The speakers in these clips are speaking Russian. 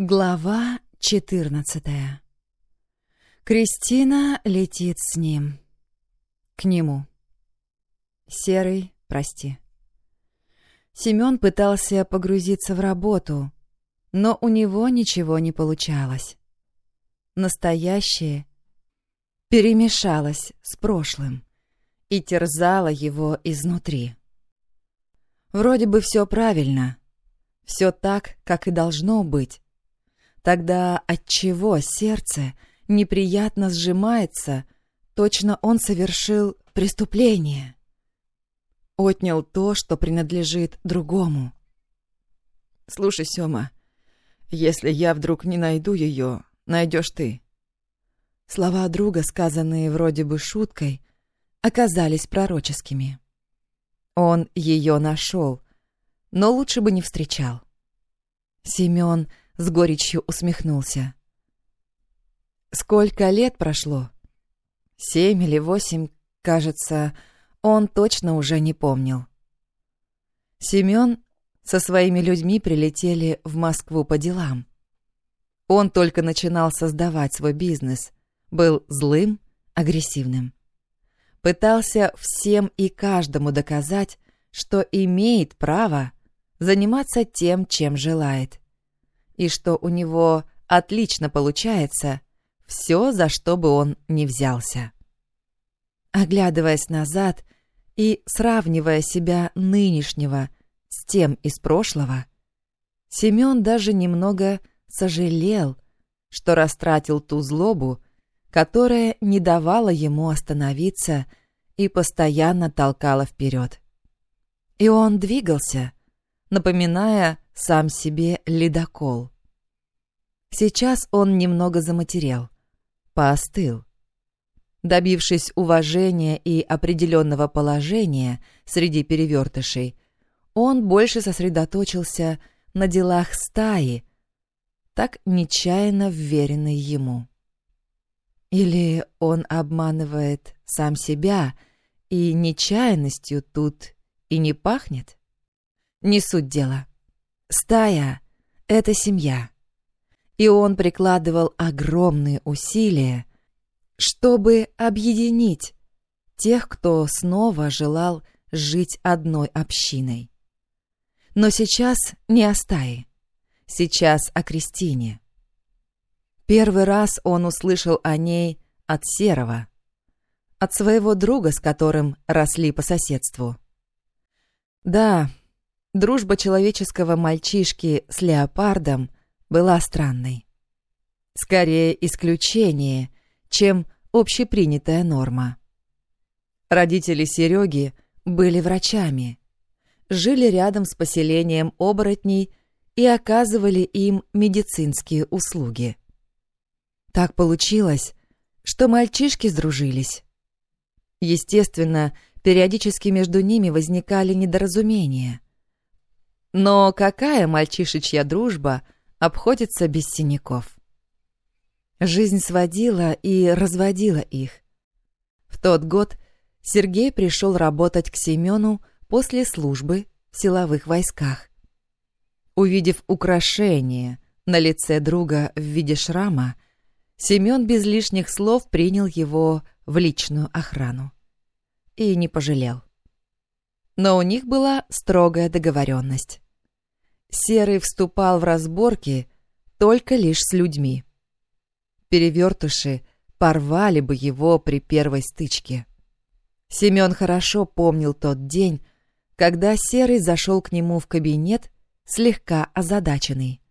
Глава четырнадцатая. Кристина летит с ним. К нему. Серый, прости. Семён пытался погрузиться в работу, но у него ничего не получалось. Настоящее перемешалось с прошлым и терзало его изнутри. Вроде бы все правильно, все так, как и должно быть, Тогда отчего сердце неприятно сжимается, точно он совершил преступление? Отнял то, что принадлежит другому. «Слушай, Сёма, если я вдруг не найду ее, найдешь ты». Слова друга, сказанные вроде бы шуткой, оказались пророческими. Он ее нашел, но лучше бы не встречал. Семен с горечью усмехнулся. Сколько лет прошло? Семь или восемь, кажется, он точно уже не помнил. Семён со своими людьми прилетели в Москву по делам. Он только начинал создавать свой бизнес, был злым, агрессивным. Пытался всем и каждому доказать, что имеет право заниматься тем, чем желает и что у него отлично получается все, за что бы он ни взялся. Оглядываясь назад и сравнивая себя нынешнего с тем из прошлого, Семен даже немного сожалел, что растратил ту злобу, которая не давала ему остановиться и постоянно толкала вперед. И он двигался, напоминая сам себе ледокол. Сейчас он немного заматерел, поостыл. Добившись уважения и определенного положения среди перевертышей, он больше сосредоточился на делах стаи, так нечаянно вверенной ему. Или он обманывает сам себя, и нечаянностью тут и не пахнет? Не суть дела. Стая — это семья. И он прикладывал огромные усилия, чтобы объединить тех, кто снова желал жить одной общиной. Но сейчас не о стае, сейчас о Кристине. Первый раз он услышал о ней от Серого, от своего друга, с которым росли по соседству. Да, Дружба человеческого мальчишки с леопардом была странной. Скорее исключение, чем общепринятая норма. Родители Сереги были врачами, жили рядом с поселением оборотней и оказывали им медицинские услуги. Так получилось, что мальчишки сдружились. Естественно, периодически между ними возникали недоразумения – но какая мальчишечья дружба обходится без синяков? Жизнь сводила и разводила их. В тот год Сергей пришел работать к Семену после службы в силовых войсках. Увидев украшение на лице друга в виде шрама, Семен без лишних слов принял его в личную охрану. И не пожалел но у них была строгая договоренность. Серый вступал в разборки только лишь с людьми. Перевертыши порвали бы его при первой стычке. Семен хорошо помнил тот день, когда Серый зашел к нему в кабинет, слегка озадаченный.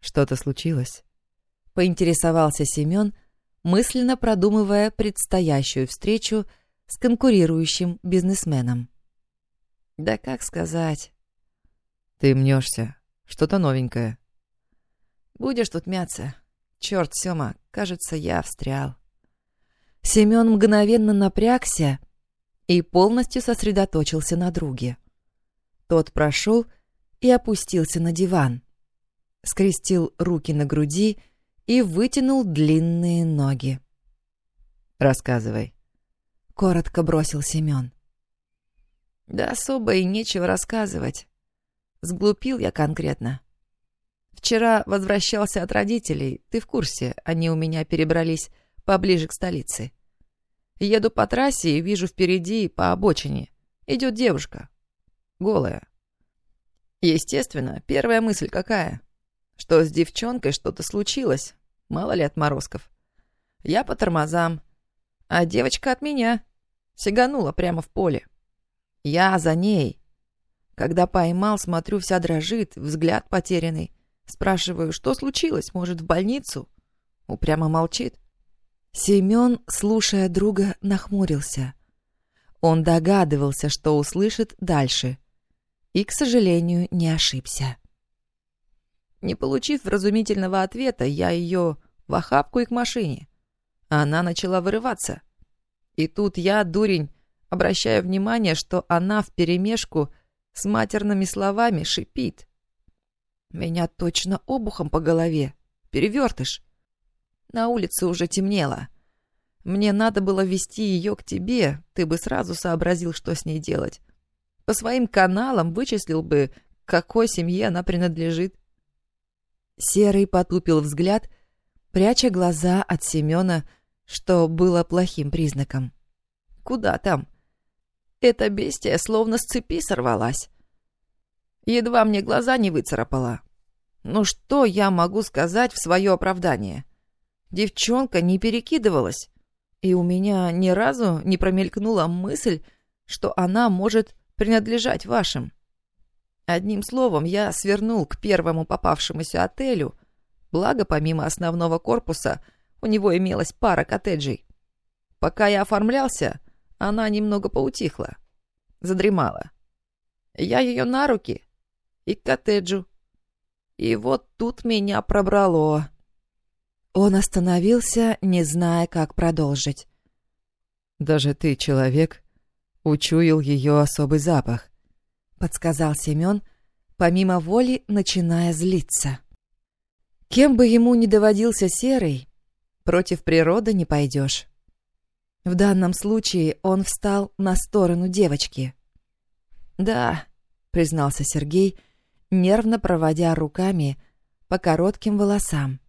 «Что-то случилось?» — поинтересовался Семен, мысленно продумывая предстоящую встречу с конкурирующим бизнесменом. Да как сказать? Ты мнешься. Что-то новенькое. Будешь тут мяться. Черт, Сёма, кажется, я встрял. Семен мгновенно напрягся и полностью сосредоточился на друге. Тот прошел и опустился на диван, скрестил руки на груди и вытянул длинные ноги. «Рассказывай», коротко бросил Семен. Да особо и нечего рассказывать. Сглупил я конкретно. Вчера возвращался от родителей. Ты в курсе, они у меня перебрались поближе к столице. Еду по трассе и вижу впереди, по обочине, идет девушка. Голая. Естественно, первая мысль какая? Что с девчонкой что-то случилось. Мало ли отморозков. Я по тормозам. А девочка от меня. Сиганула прямо в поле. Я за ней. Когда поймал, смотрю, вся дрожит, взгляд потерянный. Спрашиваю, что случилось, может, в больницу? Упрямо молчит. Семен, слушая друга, нахмурился. Он догадывался, что услышит дальше. И, к сожалению, не ошибся. Не получив вразумительного ответа, я ее в охапку и к машине. Она начала вырываться. И тут я, дурень, обращаю внимание, что она вперемешку с матерными словами шипит. Меня точно обухом по голове. Перевертыш. На улице уже темнело. Мне надо было вести ее к тебе, ты бы сразу сообразил, что с ней делать. По своим каналам вычислил бы, какой семье она принадлежит. Серый потупил взгляд, пряча глаза от Семена, что было плохим признаком. Куда там? Эта бестия словно с цепи сорвалась. Едва мне глаза не выцарапала. Ну что я могу сказать в свое оправдание? Девчонка не перекидывалась, и у меня ни разу не промелькнула мысль, что она может принадлежать вашим. Одним словом, я свернул к первому попавшемуся отелю, благо помимо основного корпуса у него имелась пара коттеджей. Пока я оформлялся, она немного поутихла, задремала. Я ее на руки и к коттеджу. И вот тут меня пробрало. Он остановился, не зная, как продолжить. «Даже ты, человек, учуял ее особый запах», — подсказал Семен, помимо воли начиная злиться. Кем бы ему ни доводился Серый, против природы не пойдешь. В данном случае он встал на сторону девочки. «Да», — признался Сергей, нервно проводя руками по коротким волосам.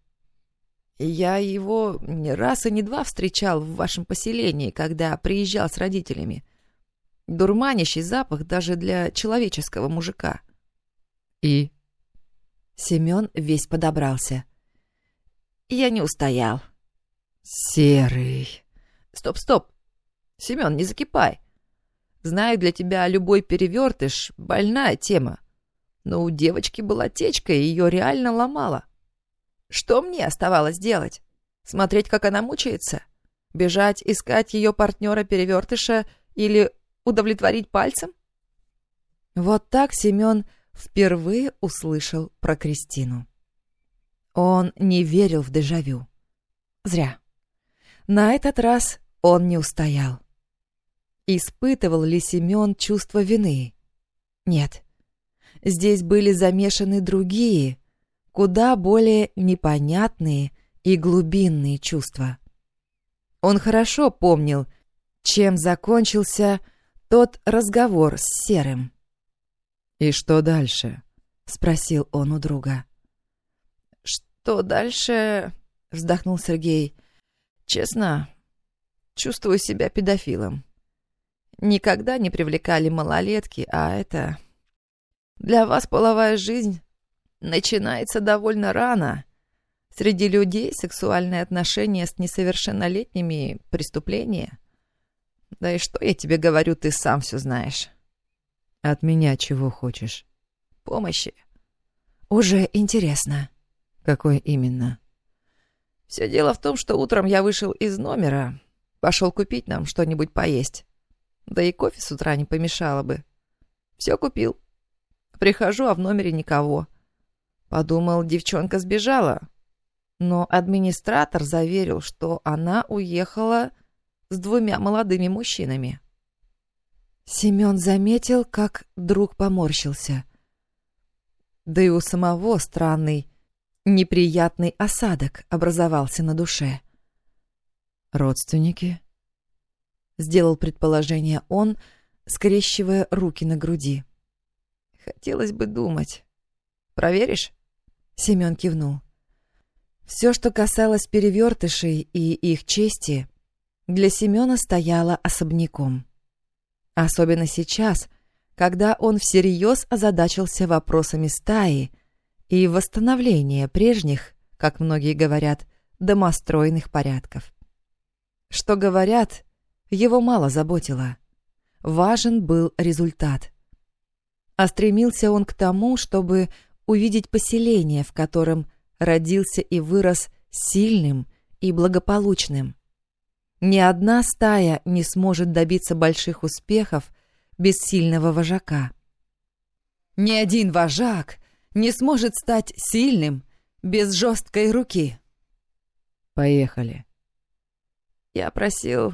«Я его не раз и не два встречал в вашем поселении, когда приезжал с родителями. Дурманящий запах даже для человеческого мужика». «И?» Семен весь подобрался. «Я не устоял». «Серый...» «Стоп, стоп! Семен, не закипай. Знаю, для тебя любой перевертыш — больная тема. Но у девочки была течка, и ее реально ломала. Что мне оставалось делать? Смотреть, как она мучается? Бежать, искать ее партнера-перевертыша или удовлетворить пальцем? Вот так Семен впервые услышал про Кристину. Он не верил в дежавю. Зря. На этот раз он не устоял. Испытывал ли Семен чувство вины? Нет. Здесь были замешаны другие, куда более непонятные и глубинные чувства. Он хорошо помнил, чем закончился тот разговор с Серым. «И что дальше?» — спросил он у друга. «Что дальше?» — вздохнул Сергей. «Честно, чувствую себя педофилом. Никогда не привлекали малолетки, а это... Для вас половая жизнь начинается довольно рано. Среди людей сексуальные отношения с несовершеннолетними — преступление. Да и что я тебе говорю, ты сам все знаешь. От меня чего хочешь? Помощи. Уже интересно. Какой именно? Все дело в том, что утром я вышел из номера, пошел купить нам что-нибудь поесть. Да и кофе с утра не помешало бы. Все купил. Прихожу, а в номере никого. Подумал, девчонка сбежала. Но администратор заверил, что она уехала с двумя молодыми мужчинами. Семен заметил, как друг поморщился. Да и у самого странный, неприятный осадок образовался на душе. «Родственники?» — сделал предположение он, скрещивая руки на груди. Хотелось бы думать. Проверишь? Семен кивнул. Все, что касалось перевертышей и их чести, для Семена стояло особняком. Особенно сейчас, когда он всерьез озадачился вопросами стаи и восстановления прежних, как многие говорят, домостройных порядков. Что говорят, его мало заботило. Важен был результат. А стремился он к тому, чтобы увидеть поселение, в котором родился и вырос сильным и благополучным. Ни одна стая не сможет добиться больших успехов без сильного вожака. Ни один вожак не сможет стать сильным без жесткой руки. Поехали. Я просил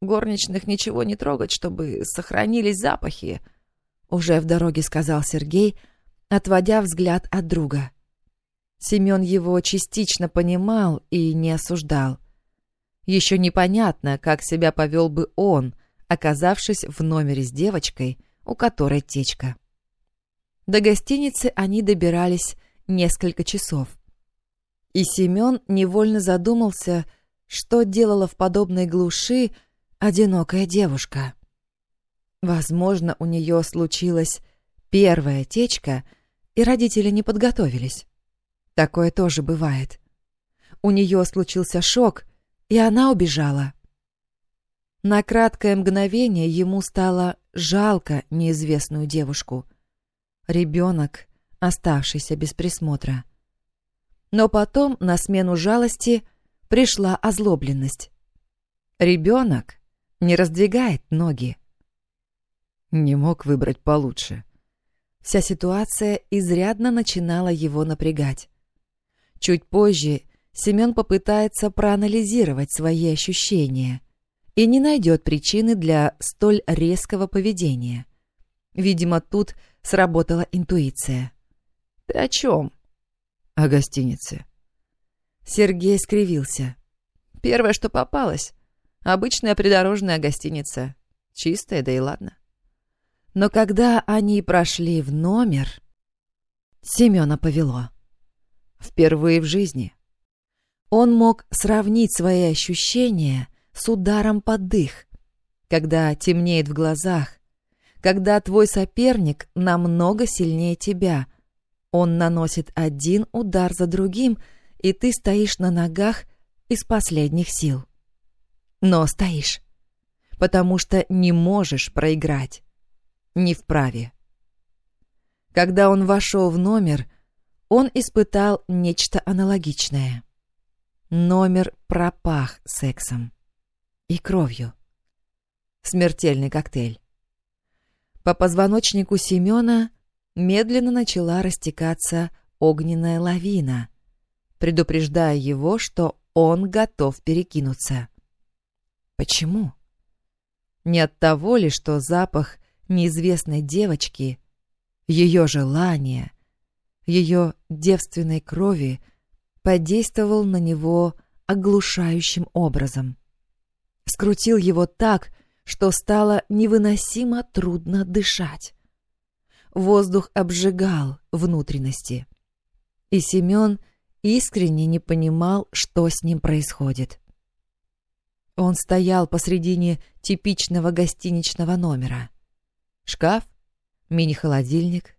горничных ничего не трогать, чтобы сохранились запахи, уже в дороге сказал Сергей, отводя взгляд от друга. Семен его частично понимал и не осуждал. Еще непонятно, как себя повел бы он, оказавшись в номере с девочкой, у которой течка. До гостиницы они добирались несколько часов. И Семен невольно задумался, что делала в подобной глуши одинокая девушка. Возможно, у нее случилась первая течка, и родители не подготовились. Такое тоже бывает. У нее случился шок, и она убежала. На краткое мгновение ему стало жалко неизвестную девушку. Ребенок, оставшийся без присмотра. Но потом на смену жалости пришла озлобленность. Ребенок не раздвигает ноги. Не мог выбрать получше. Вся ситуация изрядно начинала его напрягать. Чуть позже Семен попытается проанализировать свои ощущения и не найдет причины для столь резкого поведения. Видимо, тут сработала интуиция. «Ты о чем?» «О гостинице». Сергей скривился. «Первое, что попалось. Обычная придорожная гостиница. Чистая, да и ладно». Но когда они прошли в номер, Семена повело. Впервые в жизни. Он мог сравнить свои ощущения с ударом под дых, когда темнеет в глазах, когда твой соперник намного сильнее тебя. Он наносит один удар за другим, и ты стоишь на ногах из последних сил. Но стоишь, потому что не можешь проиграть. Не вправе. Когда он вошел в номер, он испытал нечто аналогичное. Номер пропах сексом и кровью. Смертельный коктейль. По позвоночнику Семена медленно начала растекаться огненная лавина, предупреждая его, что он готов перекинуться. Почему? Не от того ли, что запах неизвестной девочки, ее желание, ее девственной крови подействовал на него оглушающим образом. Скрутил его так, что стало невыносимо трудно дышать. Воздух обжигал внутренности. И Семен искренне не понимал, что с ним происходит. Он стоял посредине типичного гостиничного номера. Шкаф, мини-холодильник,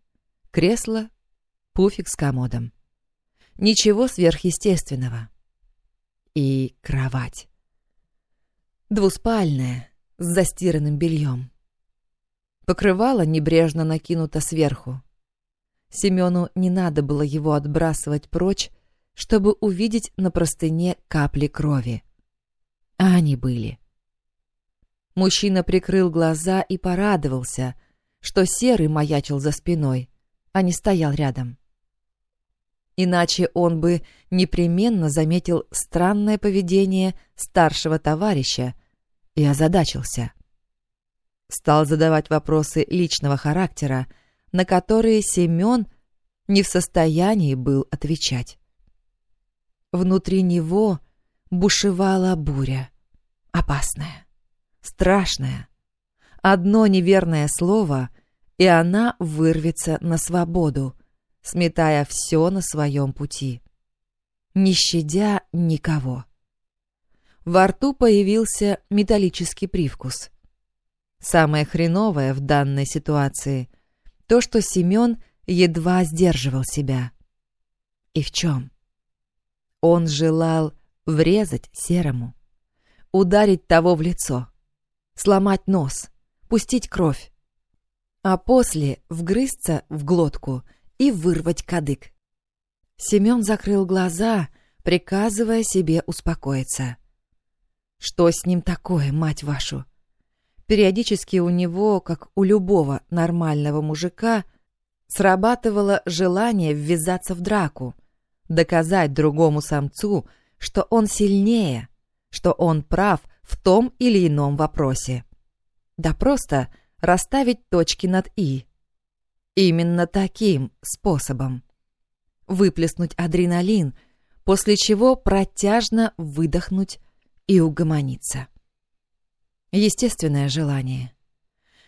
кресло пуфик с комодом. Ничего сверхъестественного. И кровать. Двуспальная, с застиранным бельем. Покрывало небрежно накинуто сверху. Семену не надо было его отбрасывать прочь, чтобы увидеть на простыне капли крови. А они были. Мужчина прикрыл глаза и порадовался, что серый маячил за спиной, а не стоял рядом. Иначе он бы непременно заметил странное поведение старшего товарища и озадачился. Стал задавать вопросы личного характера, на которые Семен не в состоянии был отвечать. Внутри него бушевала буря. Опасная, страшная. Одно неверное слово, и она вырвется на свободу — сметая все на своем пути, не щадя никого. Во рту появился металлический привкус. Самое хреновое в данной ситуации — то, что Семен едва сдерживал себя. И в чем? Он желал врезать Серому, ударить того в лицо, сломать нос, пустить кровь, а после вгрызться в глотку и вырвать кадык. Семен закрыл глаза, приказывая себе успокоиться. Что с ним такое, мать вашу? Периодически у него, как у любого нормального мужика, срабатывало желание ввязаться в драку, доказать другому самцу, что он сильнее, что он прав в том или ином вопросе. Да просто расставить точки над «и». Именно таким способом. Выплеснуть адреналин, после чего протяжно выдохнуть и угомониться. Естественное желание.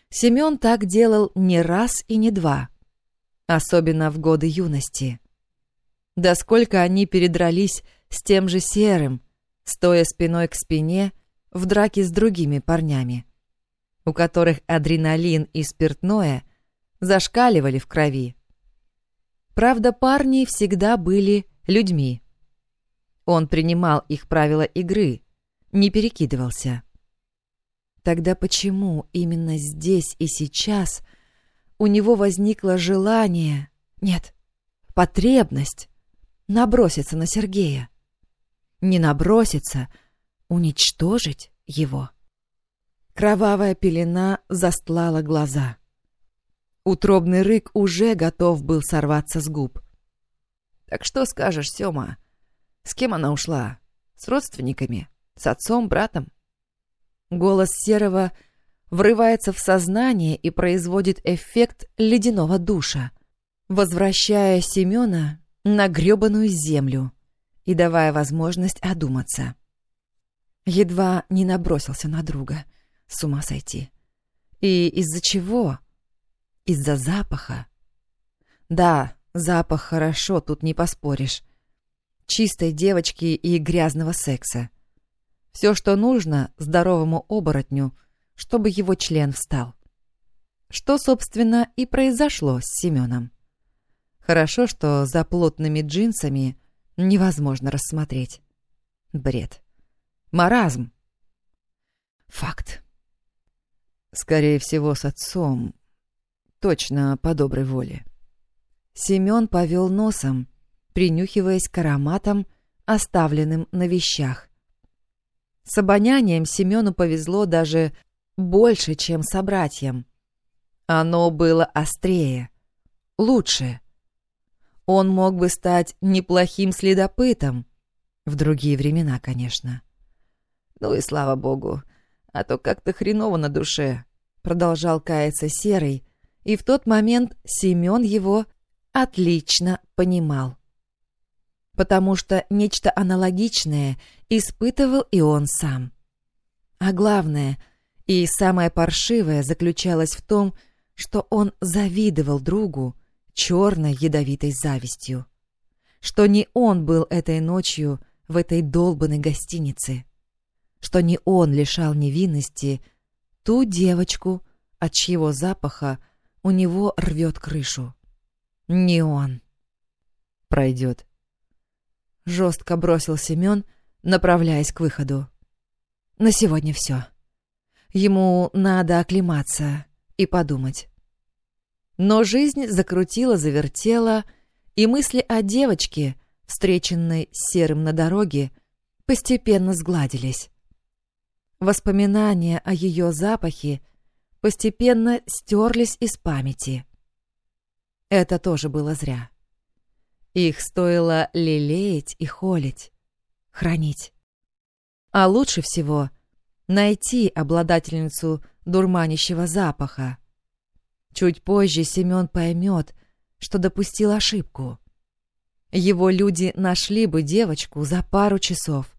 Семен так делал не раз и не два, особенно в годы юности. Да сколько они передрались с тем же Серым, стоя спиной к спине в драке с другими парнями, у которых адреналин и спиртное зашкаливали в крови. Правда, парни всегда были людьми. Он принимал их правила игры, не перекидывался. Тогда почему именно здесь и сейчас у него возникло желание, нет, потребность наброситься на Сергея? Не наброситься, уничтожить его. Кровавая пелена застлала глаза. Утробный рык уже готов был сорваться с губ. «Так что скажешь, Сёма? С кем она ушла? С родственниками? С отцом, братом?» Голос Серого врывается в сознание и производит эффект ледяного душа, возвращая Семёна на грёбаную землю и давая возможность одуматься. Едва не набросился на друга. С ума сойти. И из-за чего? Из-за запаха. Да, запах хорошо, тут не поспоришь. Чистой девочки и грязного секса. Все, что нужно здоровому оборотню, чтобы его член встал. Что, собственно, и произошло с Семеном. Хорошо, что за плотными джинсами невозможно рассмотреть. Бред. Маразм. Факт. Скорее всего, с отцом. Точно по доброй воле. Семен повел носом, принюхиваясь к ароматам, оставленным на вещах. С обонянием Семену повезло даже больше, чем собратьям. Оно было острее, лучше. Он мог бы стать неплохим следопытом. В другие времена, конечно. Ну и слава богу, а то как-то хреново на душе. Продолжал каяться Серый, и в тот момент Семен его отлично понимал. Потому что нечто аналогичное испытывал и он сам. А главное, и самое паршивое заключалось в том, что он завидовал другу, черной ядовитой завистью. Что не он был этой ночью в этой долбанной гостинице. Что не он лишал невинности ту девочку, от чьего запаха у него рвет крышу. Не он. Пройдет. Жестко бросил Семен, направляясь к выходу. На сегодня все. Ему надо оклематься и подумать. Но жизнь закрутила-завертела, и мысли о девочке, встреченной серым на дороге, постепенно сгладились. Воспоминания о ее запахе постепенно стерлись из памяти. Это тоже было зря. Их стоило лелеять и холить, хранить. А лучше всего найти обладательницу дурманящего запаха, Чуть позже Семен поймет, что допустил ошибку. Его люди нашли бы девочку за пару часов.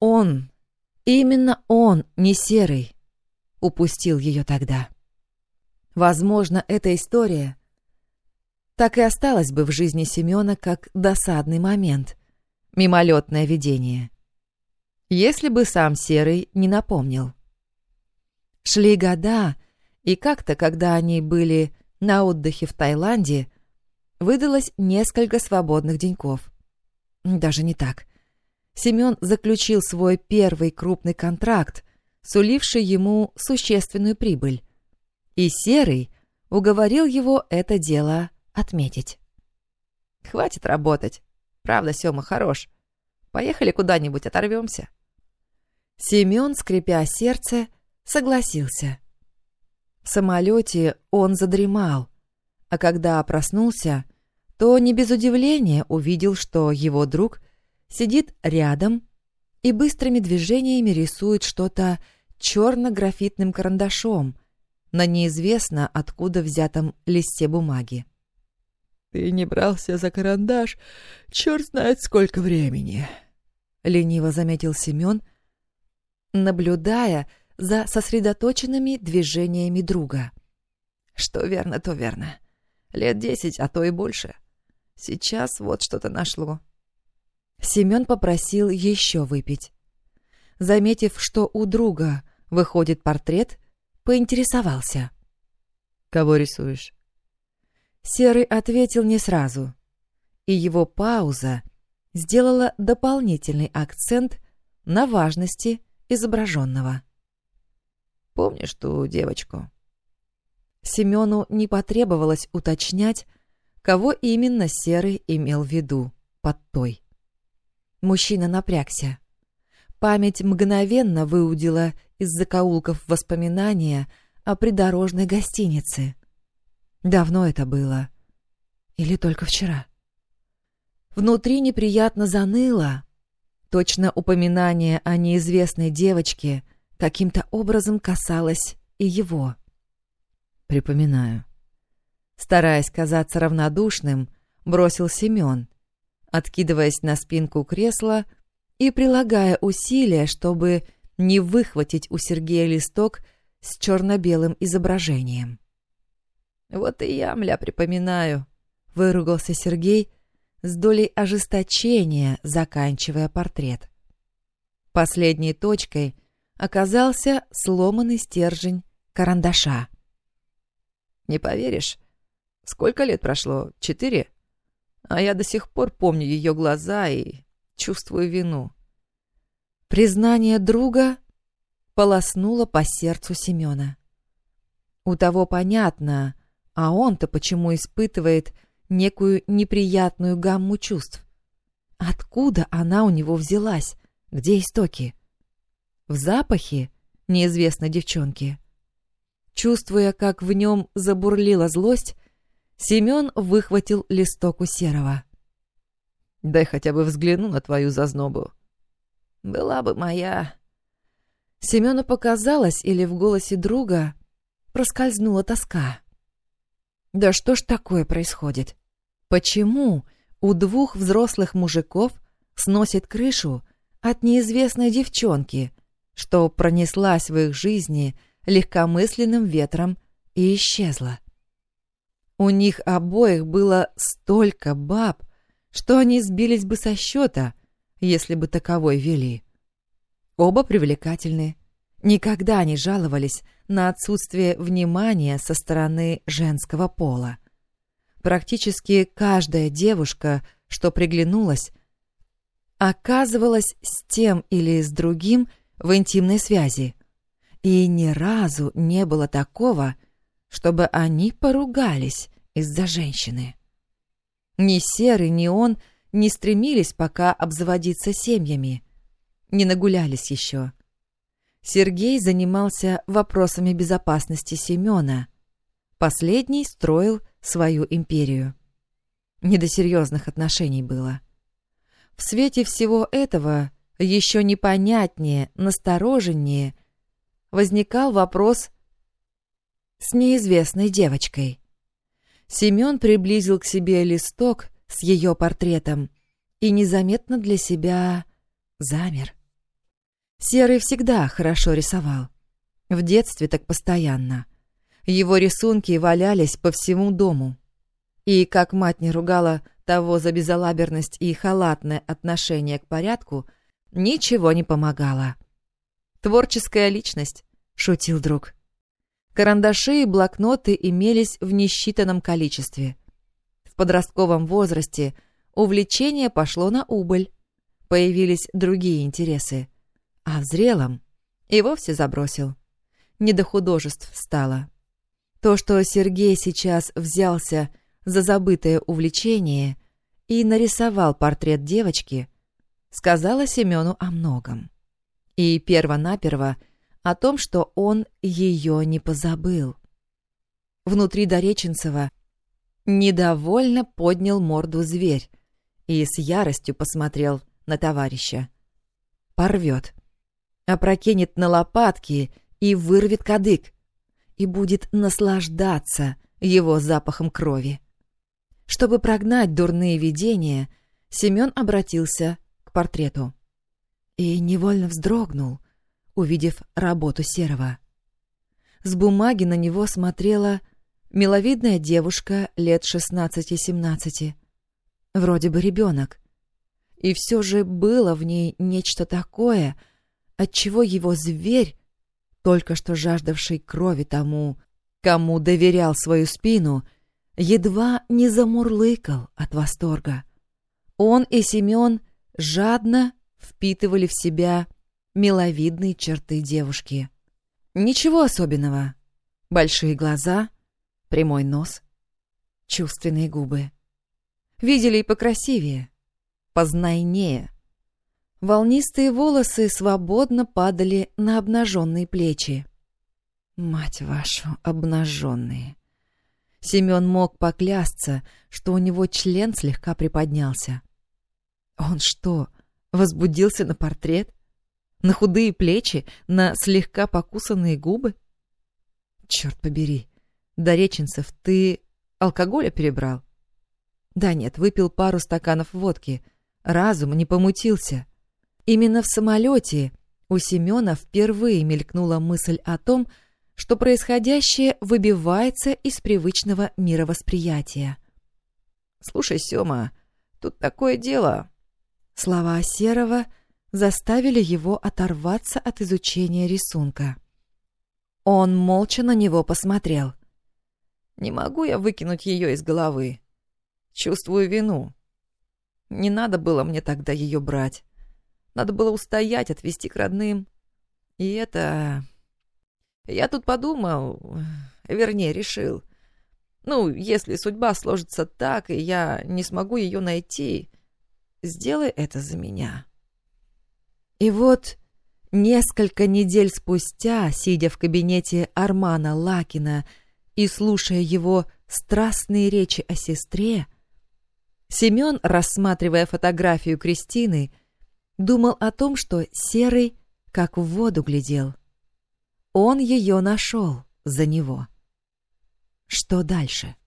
Он, именно он, не Серый, упустил ее тогда. Возможно, эта история так и осталось бы в жизни Семена как досадный момент, мимолетное видение. Если бы сам Серый не напомнил. Шли года, и как-то, когда они были на отдыхе в Таиланде, выдалось несколько свободных деньков. Даже не так. Семен заключил свой первый крупный контракт, суливший ему существенную прибыль. И Серый уговорил его это дело отметить. «Хватит работать. Правда, Сёма хорош. Поехали куда-нибудь оторвемся». Семен, скрипя сердце, согласился. В самолете он задремал, а когда проснулся, то не без удивления увидел, что его друг сидит рядом и быстрыми движениями рисует что-то черно-графитным карандашом на неизвестно откуда взятом листе бумаги. «Ты не брался за карандаш, черт знает сколько времени», — лениво заметил Семен, наблюдая за сосредоточенными движениями друга. «Что верно, то верно. Лет десять, а то и больше. Сейчас вот что-то нашло». Семен попросил еще выпить. Заметив, что у друга выходит портрет, поинтересовался. «Кого рисуешь?» Серый ответил не сразу, и его пауза сделала дополнительный акцент на важности изображенного. «Помнишь ту девочку?» Семену не потребовалось уточнять, кого именно Серый имел в виду под той. Мужчина напрягся. Память мгновенно выудила из закоулков воспоминания о придорожной гостинице. Давно это было. Или только вчера. Внутри неприятно заныло. Точно упоминание о неизвестной девочке каким-то образом касалось и его. Припоминаю. Стараясь казаться равнодушным, бросил Семен, откидываясь на спинку кресла и прилагая усилия, чтобы не выхватить у Сергея листок с черно-белым изображением. «Вот и я, мля, припоминаю», — выругался Сергей с долей ожесточения, заканчивая портрет. Последней точкой оказался сломанный стержень карандаша. «Не поверишь, сколько лет прошло? Четыре? А я до сих пор помню ее глаза и чувствую вину». Признание друга полоснуло по сердцу Семена. У того понятно, а он-то почему испытывает некую неприятную гамму чувств? Откуда она у него взялась? Где истоки? В запахе неизвестной девчонки. Чувствуя, как в нем забурлила злость, Семен выхватил листок у Серого. «Дай хотя бы взгляну на твою зазнобу», была бы моя. Семену показалось, или в голосе друга проскользнула тоска. Да что ж такое происходит? Почему у двух взрослых мужиков сносит крышу от неизвестной девчонки, что пронеслась в их жизни легкомысленным ветром и исчезла? У них обоих было столько баб, что они сбились бы со счета — если бы таковой вели. Оба привлекательны, никогда не жаловались на отсутствие внимания со стороны женского пола. Практически каждая девушка, что приглянулась, оказывалась с тем или с другим в интимной связи. И ни разу не было такого, чтобы они поругались из-за женщины. Ни Серый, ни он — не стремились пока обзаводиться семьями, не нагулялись еще. Сергей занимался вопросами безопасности Семена. Последний строил свою империю. Не до серьезных отношений было. В свете всего этого еще непонятнее, настороженнее возникал вопрос с неизвестной девочкой. Семен приблизил к себе листок с ее портретом и незаметно для себя замер. Серый всегда хорошо рисовал. В детстве так постоянно. Его рисунки валялись по всему дому. И как мать не ругала того за безалаберность и халатное отношение к порядку, ничего не помогало. «Творческая личность», — шутил друг. Карандаши и блокноты имелись в несчитанном количестве. В подростковом возрасте увлечение пошло на убыль, появились другие интересы, а в зрелом и вовсе забросил. Не до художеств стало. То, что Сергей сейчас взялся за забытое увлечение и нарисовал портрет девочки, сказала Семену о многом. И перво-наперво о том, что он ее не позабыл. Внутри Дореченцева недовольно поднял морду зверь и с яростью посмотрел на товарища. Порвет. Опрокинет на лопатки и вырвет кадык. И будет наслаждаться его запахом крови. Чтобы прогнать дурные видения, Семен обратился к портрету. И невольно вздрогнул, увидев работу Серого. С бумаги на него смотрела миловидная девушка лет шестнадцати-семнадцати. Вроде бы ребенок. И все же было в ней нечто такое, отчего его зверь, только что жаждавший крови тому, кому доверял свою спину, едва не замурлыкал от восторга. Он и Семен жадно впитывали в себя миловидные черты девушки. Ничего особенного. Большие глаза, прямой нос, чувственные губы. Видели и покрасивее, познайнее. Волнистые волосы свободно падали на обнаженные плечи. Мать вашу, обнаженные. Семен мог поклясться, что у него член слегка приподнялся. Он что, возбудился на портрет? На худые плечи, на слегка покусанные губы? Черт побери, Дореченцев, ты алкоголя перебрал? Да нет, выпил пару стаканов водки. Разум не помутился. Именно в самолете у Семена впервые мелькнула мысль о том, что происходящее выбивается из привычного мировосприятия. «Слушай, Сёма, тут такое дело». Слова Серого — заставили его оторваться от изучения рисунка. Он молча на него посмотрел. «Не могу я выкинуть ее из головы. Чувствую вину. Не надо было мне тогда ее брать. Надо было устоять, отвезти к родным. И это... Я тут подумал, вернее, решил. Ну, если судьба сложится так, и я не смогу ее найти, сделай это за меня». И вот несколько недель спустя, сидя в кабинете Армана Лакина и слушая его страстные речи о сестре, Семен, рассматривая фотографию Кристины, думал о том, что Серый как в воду глядел. Он ее нашел за него. Что дальше? —